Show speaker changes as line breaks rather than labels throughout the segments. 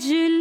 Jules.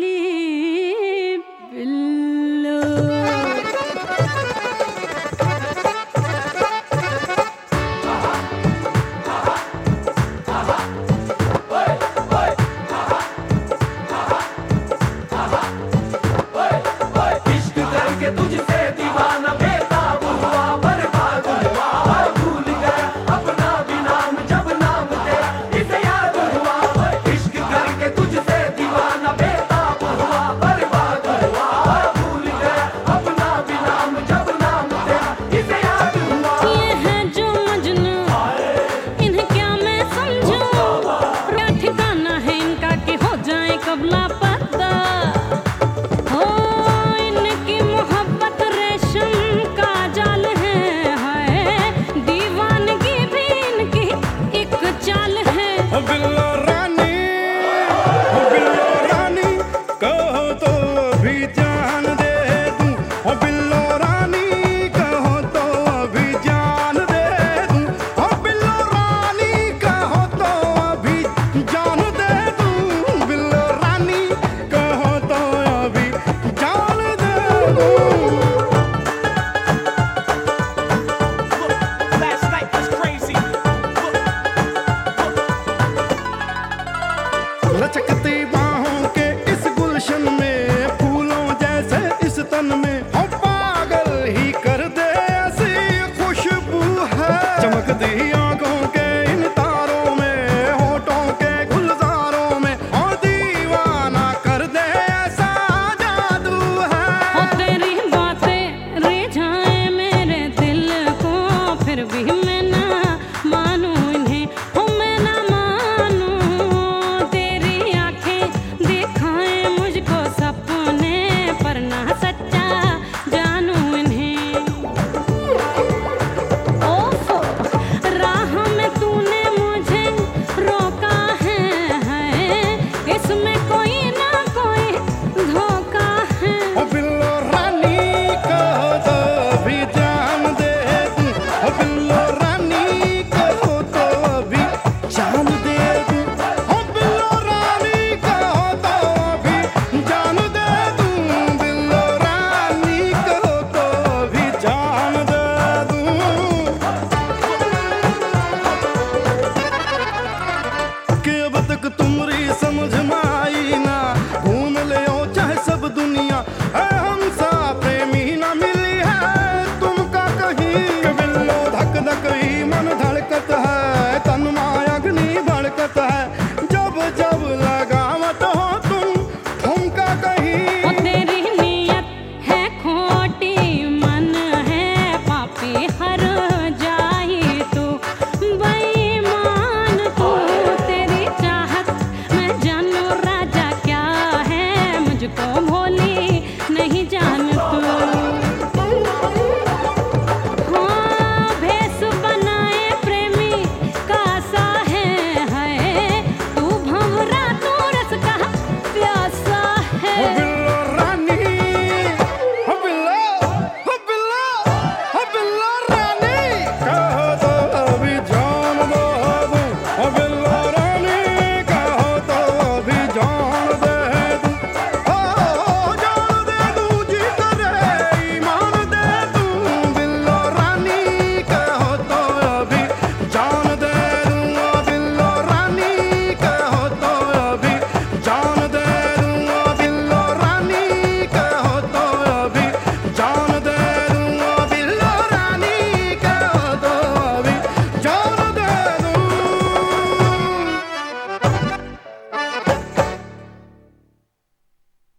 चकती बाहों के इस गुलशन में फूलों जैसे इस तन में। हम